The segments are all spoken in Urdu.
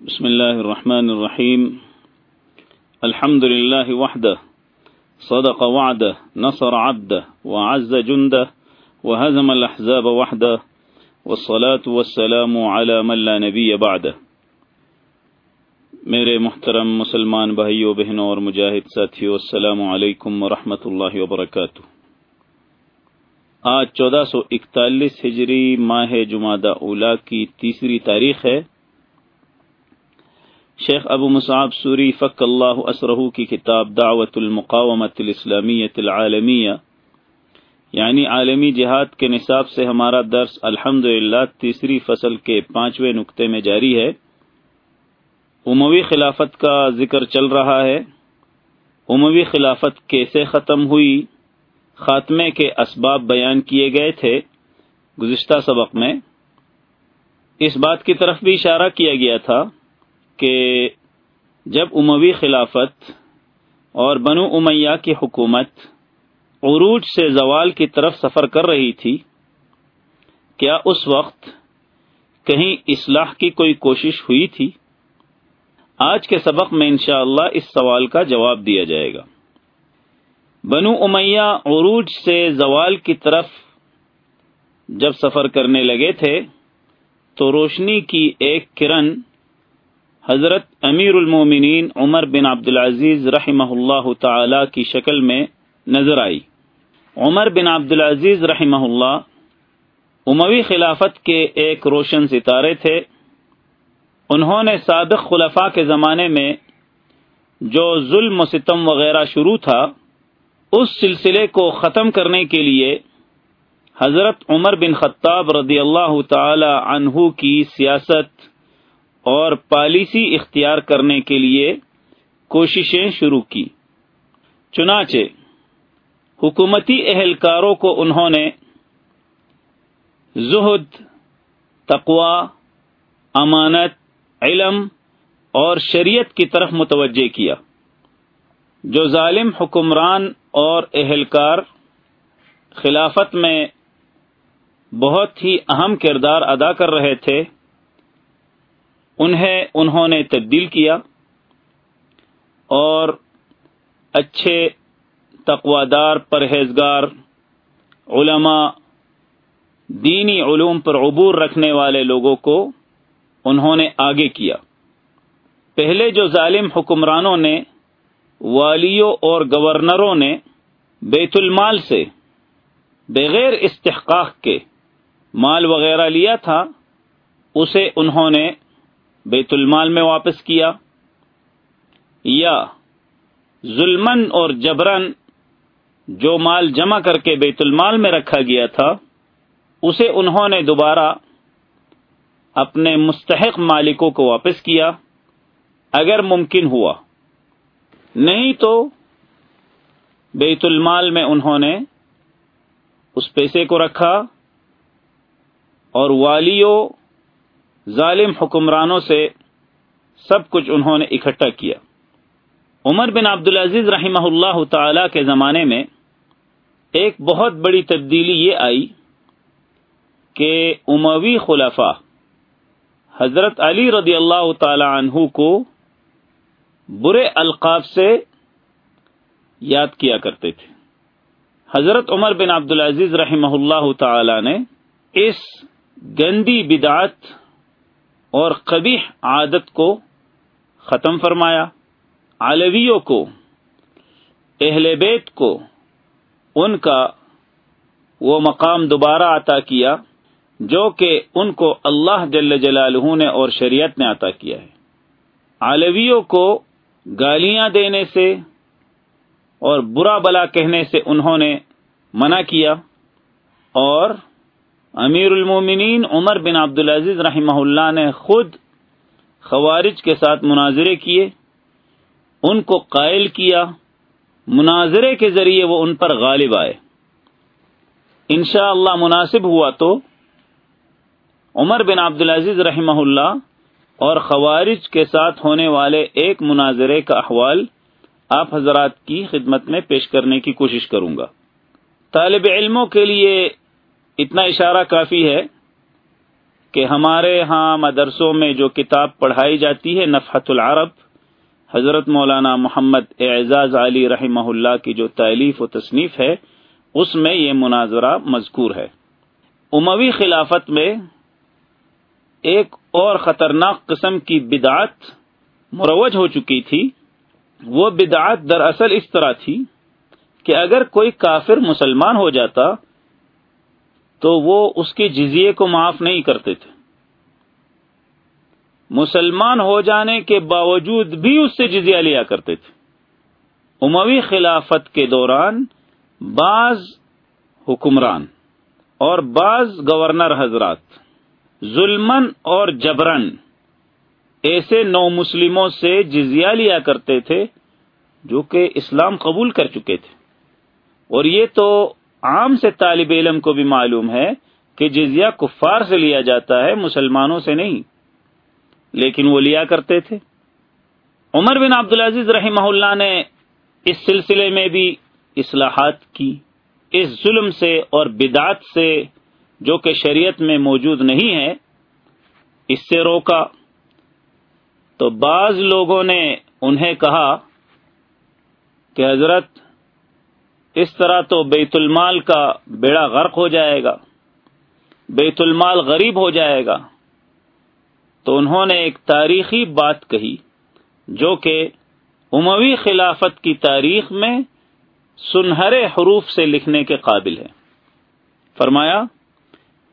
بسم الله الرحمن الرحيم الحمد لله وحده صدق وعده نصر عبده وعز جنده وهزم الأحزاب وحده والصلاة والسلام على من لا نبي بعده میرے محترم مسلمان بھائیوں، بہنوں اور مجاہد ساتھیوں، السلام علیکم ورحمۃ اللہ وبرکاتہ۔ آج چودہ سو اکتالیس ہجری ماہ جمادہ اولا کی تیسری تاریخ ہے۔ شیخ ابو مصعب سوری فق اللہ اسرہ کی کتاب دعوت المقامت الاسلامیت العالمیہ یعنی عالمی جہاد کے نصاب سے ہمارا درس الحمد تیسری فصل کے پانچویں نقطے میں جاری ہے۔ عموی خلافت کا ذکر چل رہا ہے۔ عموی خلافت کیسے ختم ہوئی؟ خاتمے کے اسباب بیان کیے گئے تھے۔ گزشتہ سبق میں اس بات کی طرف بھی اشارہ کیا گیا تھا۔ کہ جب اموی خلافت اور بنو امیہ کی حکومت عروج سے زوال کی طرف سفر کر رہی تھی، کیا اس وقت کہیں اصلاح کی کوئی کوشش ہوئی تھی؟ آج کے سبق میں انشاءاللہ اللہ اس سوال کا جواب دیا جائے گا۔ بنو امیہ عروج سے زوال کی طرف جب سفر کرنے لگے تھے، تو روشنی کی ایک کرن حضرت امیر المومنین عمر بن عبد العزیز رحمہ اللہ تعالی کی شکل میں نظر آئی۔ عمر بن عبد العزیز رحمہ اللہ عموی خلافت کے ایک روشن ستارے تھے۔ انہوں نے سابق خلفاء کے زمانے میں جو ظلم و ستم وغیرہ شروع تھا، اس سلسلے کو ختم کرنے کے لیے حضرت عمر بن خطاب رضی اللہ تعالی عنہ کی سیاست اور پالیسی اختیار کرنے کے لیے کوششیں شروع کی۔ چنانچہ، حکومتی اہلکاروں کو انہوں نے زہد تقوا امانت، علم اور شریعت کی طرف متوجہ کیا، جو ظالم حکمران اور اہلکار خلافت میں بہت ہی اہم کردار ادا کر رہے تھے۔ انہیں انہوں نے تبدیل کیا اور اچھے تقوادار پرہیزگار علماء دینی علوم پر عبور رکھنے والے لوگوں کو انہوں نے آگے کیا۔ پہلے جو ظالم حکمرانوں نے، والیوں اور گورنروں نے بیت المال سے بغیر استحقاق کے مال وغیرہ لیا تھا، اسے انہوں نے بیت المال میں واپس کیا، یا ظلمن اور جبرن جو مال جمع کر کے بیت المال میں رکھا گیا تھا، اسے انہوں نے دوبارہ اپنے مستحق مالکوں کو واپس کیا، اگر ممکن ہوا۔ نہیں تو بیت المال میں انہوں نے اس پیسے کو رکھا اور والیوں ظالم حکمرانوں سے سب کچھ انہوں نے اکٹھا کیا۔ عمر بن عبدالعزیز رحمہ اللہ تعالی کے زمانے میں ایک بہت بڑی تبدیلی یہ آئی کہ اموی خلافہ حضرت علی رضی اللہ تعالی عنہ کو برے القاب سے یاد کیا کرتے تھے۔ حضرت عمر بن عبدالعزیز رحمہ اللہ تعالی نے اس گندی بدعت اور قبیح عادت کو ختم فرمایا، علویوں کو، اہل بیت کو، ان کا وہ مقام دوبارہ عطا کیا جو کہ ان کو اللہ جل جلالہ نے اور شریعت نے عطا کیا ہے۔ علویوں کو گالیاں دینے سے اور برا بلا کہنے سے انہوں نے منع کیا اور امیر المومنین عمر بن عبدالعزیز رحمہ اللہ نے خود خوارج کے ساتھ مناظرے کیے، ان کو قائل کیا، مناظرے کے ذریعے وہ ان پر غالب آئے۔ انشاء اللہ مناسب ہوا تو عمر بن عبدالعزیز رحمہ اللہ اور خوارج کے ساتھ ہونے والے ایک مناظرے کا احوال آپ حضرات کی خدمت میں پیش کرنے کی کوشش کروں گا۔ طالب علموں کے لیے اتنا اشارہ کافی ہے کہ ہمارے ہاں مدرسوں میں جو کتاب پڑھائی جاتی ہے نفحت العرب، حضرت مولانا محمد اعزاز علی رحمہ اللہ کی جو تعلیف و تصنیف ہے، اس میں یہ مناظرہ مذکور ہے۔ اموی خلافت میں ایک اور خطرناک قسم کی بدعت مروج ہو چکی تھی۔ وہ بدعت دراصل اس طرح تھی کہ اگر کوئی کافر مسلمان ہو جاتا تو وہ اس کے جزیے کو معاف نہیں کرتے تھے۔ مسلمان ہو جانے کے باوجود بھی اس سے جزیہ لیا کرتے تھے۔ اموی خلافت کے دوران بعض حکمران اور بعض گورنر حضرات ظلمن اور جبرن ایسے نو مسلموں سے جزیہ لیا کرتے تھے جو کہ اسلام قبول کر چکے تھے۔ اور یہ تو عام سے طالب علم کو بھی معلوم ہے کہ جزیہ کفار سے لیا جاتا ہے، مسلمانوں سے نہیں۔ لیکن وہ لیا کرتے تھے۔ عمر بن عبدالعزیز رحمہ اللہ نے اس سلسلے میں بھی اصلاحات کی۔ اس ظلم سے اور بدعت سے جو کہ شریعت میں موجود نہیں ہے، اس سے روکا۔ تو بعض لوگوں نے انہیں کہا کہ حضرت اس طرح تو بیت المال کا بیڑا غرق ہو جائے گا، بیت المال غریب ہو جائے گا۔ تو انہوں نے ایک تاریخی بات کہی، جو کہ اموی خلافت کی تاریخ میں سنہرے حروف سے لکھنے کے قابل ہے۔ فرمایا،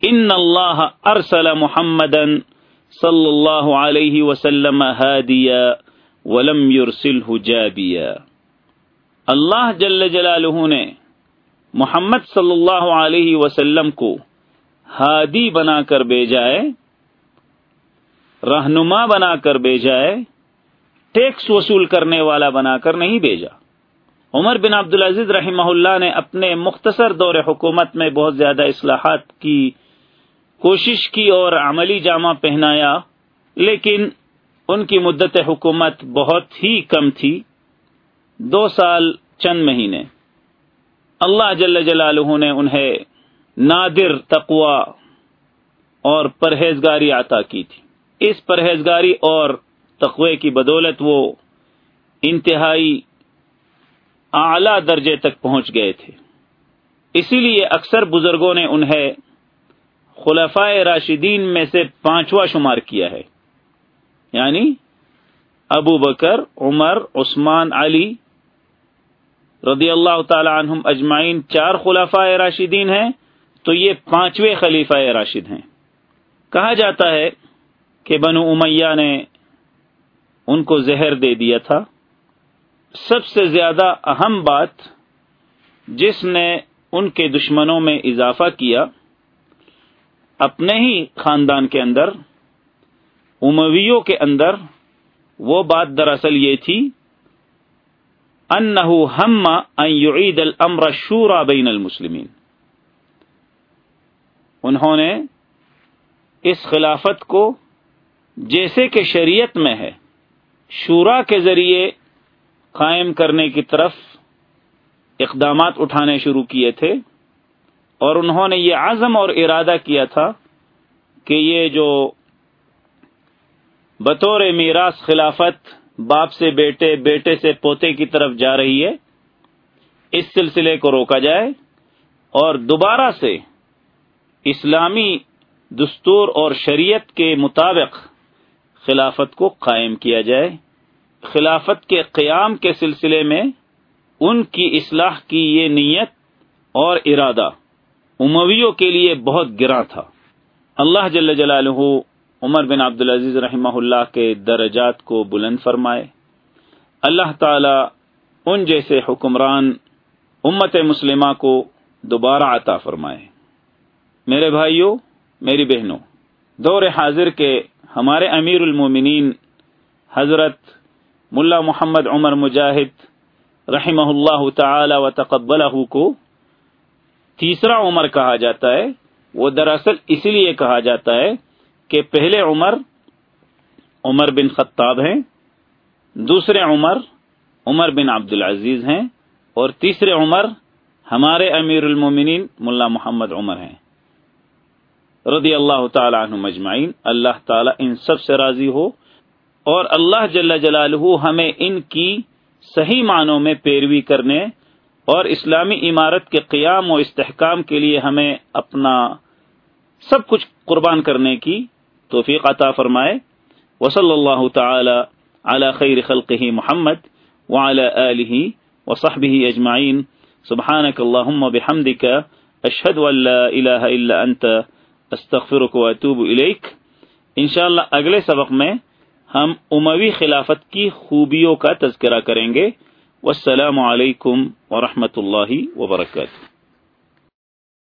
ان اللہ ارسل محمد صلی اللہ علیہ وسلم ہادیا ولم يرسله جابیا۔ اللہ جل جلالہ نے محمد صلی اللہ علیہ وسلم کو ہادی بنا کر بھیجائے رہنما بنا کر بھیجائے ٹیکس وصول کرنے والا بنا کر نہیں بھیجا۔ عمر بن عبدالعزیز رحمہ اللہ نے اپنے مختصر دور حکومت میں بہت زیادہ اصلاحات کی کوشش کی اور عملی جامہ پہنایا، لیکن ان کی مدت حکومت بہت ہی کم تھی۔ دو سال چند مہینے۔ اللہ جل جلالہ نے انہیں نادر تقوا اور پرہیزگاری عطا کی تھی۔ اس پرہیزگاری اور تقوی کی بدولت وہ انتہائی اعلی درجے تک پہنچ گئے تھے۔ اسی لیے اکثر بزرگوں نے انہیں خلفائے راشدین میں سے پانچواں شمار کیا ہے۔ یعنی ابو بکر، عمر، عثمان، علی رضی اللہ تعالی عنہم اجمعین چار خلفاء راشدین ہیں، تو یہ پانچویں خلیفہ راشد ہیں۔ کہا جاتا ہے کہ بنو امیہ نے ان کو زہر دے دیا تھا۔ سب سے زیادہ اہم بات جس نے ان کے دشمنوں میں اضافہ کیا، اپنے ہی خاندان کے اندر، امویوں کے اندر، وہ بات دراصل یہ تھی انہ ہم یعید الامر شورا بین المسلمین انہوں نے اس خلافت کو جیسے کہ شریعت میں ہے، شورا کے ذریعے قائم کرنے کی طرف اقدامات اٹھانے شروع کیے تھے اور انہوں نے یہ عزم اور ارادہ کیا تھا کہ یہ جو بطور میراث خلافت باپ سے بیٹے بیٹے سے پوتے کی طرف جا رہی ہے۔ اس سلسلے کو روکا جائے اور دوبارہ سے اسلامی دستور اور شریعت کے مطابق خلافت کو قائم کیا جائے۔ خلافت کے قیام کے سلسلے میں ان کی اصلاح کی یہ نیت اور ارادہ امویوں کے لیے بہت گراں تھا۔ اللہ جل جلالہ عمر بن عبدالعزیز رحمہ اللہ کے درجات کو بلند فرمائے۔ اللہ تعالی ان جیسے حکمران امت مسلمہ کو دوبارہ عطا فرمائے۔ میرے بھائیوں میری بہنوں دور حاضر کے ہمارے امیر المومنین حضرت ملا محمد عمر مجاہد رحمہ اللہ تعالی و تقبلہ کو تیسرا عمر کہا جاتا ہے۔ وہ دراصل اسی لیے کہا جاتا ہے کہ پہلے عمر عمر بن خطاب ہیں، دوسرے عمر عمر بن عبد العزیز ہیں، اور تیسرے عمر ہمارے امیر المومنین ملا محمد عمر ہیں۔ رضی اللہ تعالی عنہ مجمعین، اللہ تعالی ان سب سے راضی ہو، اور اللہ جل جلالہ ہمیں ان کی صحیح معنوں میں پیروی کرنے اور اسلامی عمارت کے قیام و استحکام کے لیے ہمیں اپنا سب کچھ قربان کرنے کی توفیق عطا فرمائے۔ وصلی اللہ تعالی علی خیر خلقہ محمد وعلى آلہ وصحبہ اجمعین۔ سبحانک اللہم بحمدک، اشہد ان لا الہ الا انت، استغفرک و اتوب الیک۔ انشاءاللہ اگلے سبق میں ہم اموی خلافت کی خوبیوں کا تذکرہ کریں گے۔ والسلام علیکم ورحمۃ اللہ وبرکاتہ۔